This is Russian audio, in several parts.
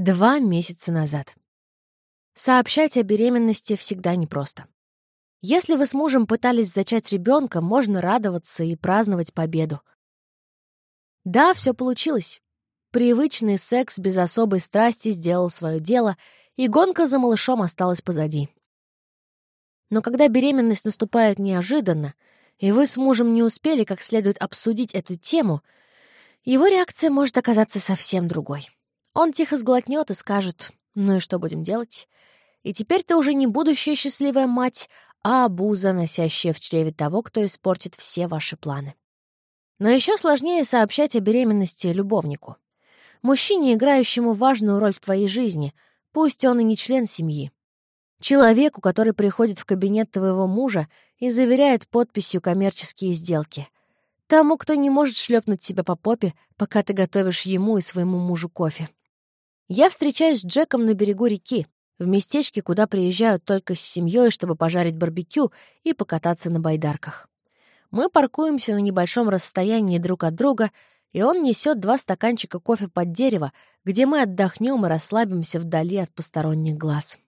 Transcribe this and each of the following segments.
Два месяца назад. Сообщать о беременности всегда непросто. Если вы с мужем пытались зачать ребенка, можно радоваться и праздновать победу. Да, все получилось. Привычный секс без особой страсти сделал свое дело, и гонка за малышом осталась позади. Но когда беременность наступает неожиданно, и вы с мужем не успели как следует обсудить эту тему, его реакция может оказаться совсем другой. Он тихо сглотнет и скажет «Ну и что будем делать?» И теперь ты уже не будущая счастливая мать, а обуза, носящая в чреве того, кто испортит все ваши планы. Но еще сложнее сообщать о беременности любовнику. Мужчине, играющему важную роль в твоей жизни, пусть он и не член семьи. Человеку, который приходит в кабинет твоего мужа и заверяет подписью коммерческие сделки. Тому, кто не может шлепнуть тебя по попе, пока ты готовишь ему и своему мужу кофе. Я встречаюсь с Джеком на берегу реки, в местечке, куда приезжают только с семьей, чтобы пожарить барбекю и покататься на байдарках. Мы паркуемся на небольшом расстоянии друг от друга, и он несет два стаканчика кофе под дерево, где мы отдохнем и расслабимся вдали от посторонних глаз.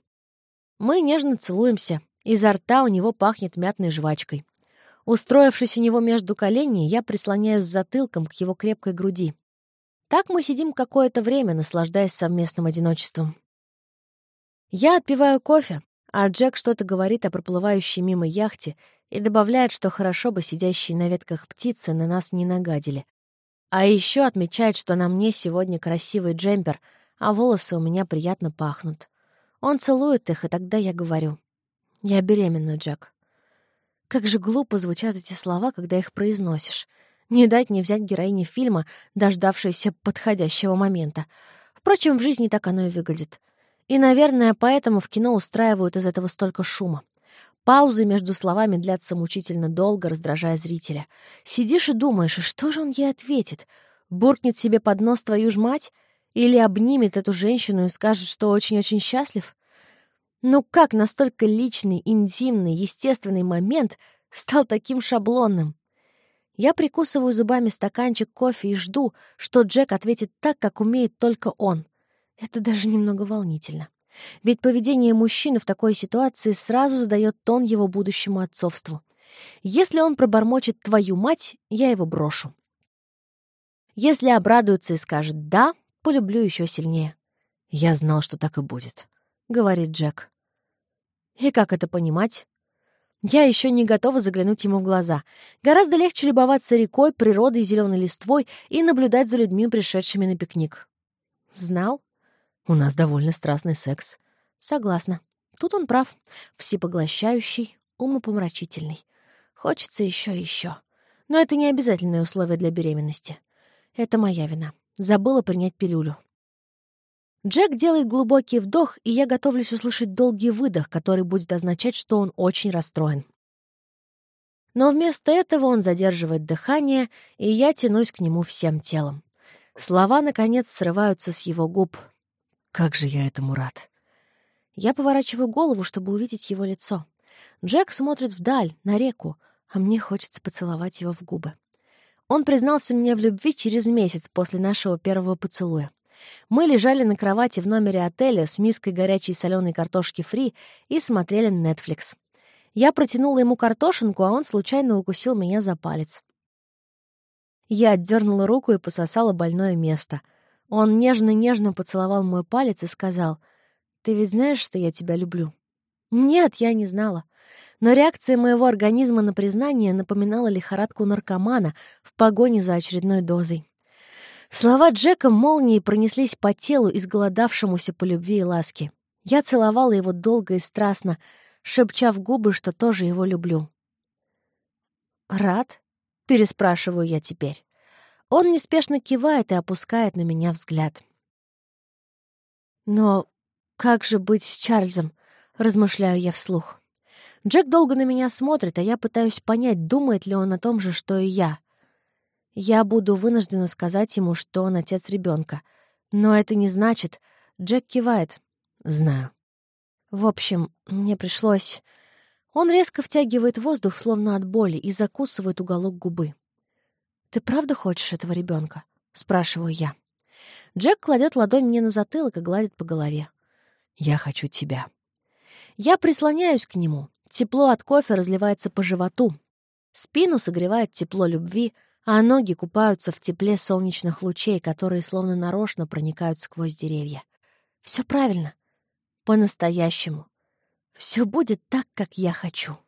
Мы нежно целуемся, изо рта у него пахнет мятной жвачкой. Устроившись у него между коленей, я прислоняюсь затылком к его крепкой груди. Так мы сидим какое-то время, наслаждаясь совместным одиночеством. Я отпиваю кофе, а Джек что-то говорит о проплывающей мимо яхте и добавляет, что хорошо бы сидящие на ветках птицы на нас не нагадили. А еще отмечает, что на мне сегодня красивый джемпер, а волосы у меня приятно пахнут. Он целует их, и тогда я говорю. «Я беременна, Джек». Как же глупо звучат эти слова, когда их произносишь. Не дать не взять героине фильма, дождавшейся подходящего момента. Впрочем, в жизни так оно и выглядит. И, наверное, поэтому в кино устраивают из этого столько шума. Паузы между словами длятся мучительно долго, раздражая зрителя. Сидишь и думаешь, что же он ей ответит? Буркнет себе под нос твою ж мать? Или обнимет эту женщину и скажет, что очень-очень счастлив? Ну как настолько личный, интимный, естественный момент стал таким шаблонным? Я прикусываю зубами стаканчик кофе и жду, что Джек ответит так, как умеет только он. Это даже немного волнительно. Ведь поведение мужчины в такой ситуации сразу задает тон его будущему отцовству. Если он пробормочет «твою мать», я его брошу. Если обрадуется и скажет «да», полюблю еще сильнее. «Я знал, что так и будет», — говорит Джек. И как это понимать? Я еще не готова заглянуть ему в глаза. Гораздо легче любоваться рекой, природой, зеленой листвой и наблюдать за людьми, пришедшими на пикник. Знал? У нас довольно страстный секс. Согласна. Тут он прав. Всепоглощающий, умопомрачительный. Хочется еще и еще. Но это не обязательное условие для беременности. Это моя вина. Забыла принять пилюлю. Джек делает глубокий вдох, и я готовлюсь услышать долгий выдох, который будет означать, что он очень расстроен. Но вместо этого он задерживает дыхание, и я тянусь к нему всем телом. Слова, наконец, срываются с его губ. Как же я этому рад. Я поворачиваю голову, чтобы увидеть его лицо. Джек смотрит вдаль, на реку, а мне хочется поцеловать его в губы. Он признался мне в любви через месяц после нашего первого поцелуя. Мы лежали на кровати в номере отеля с миской горячей соленой картошки фри и смотрели Netflix. Я протянула ему картошинку, а он случайно укусил меня за палец. Я отдернула руку и пососала больное место — он нежно-нежно поцеловал мой палец и сказал, «Ты ведь знаешь, что я тебя люблю?» Нет, я не знала. Но реакция моего организма на признание напоминала лихорадку наркомана в погоне за очередной дозой. Слова Джека молнией пронеслись по телу, изголодавшемуся по любви и ласке. Я целовала его долго и страстно, шепча в губы, что тоже его люблю. «Рад?» — переспрашиваю я теперь. Он неспешно кивает и опускает на меня взгляд. «Но как же быть с Чарльзом?» — размышляю я вслух. Джек долго на меня смотрит, а я пытаюсь понять, думает ли он о том же, что и я. Я буду вынуждена сказать ему, что он отец ребенка. Но это не значит... Джек кивает. Знаю. В общем, мне пришлось... Он резко втягивает воздух, словно от боли, и закусывает уголок губы. «Ты правда хочешь этого ребенка? спрашиваю я. Джек кладет ладонь мне на затылок и гладит по голове. «Я хочу тебя». Я прислоняюсь к нему. Тепло от кофе разливается по животу. Спину согревает тепло любви, а ноги купаются в тепле солнечных лучей, которые словно нарочно проникают сквозь деревья. Все правильно. По-настоящему. Все будет так, как я хочу.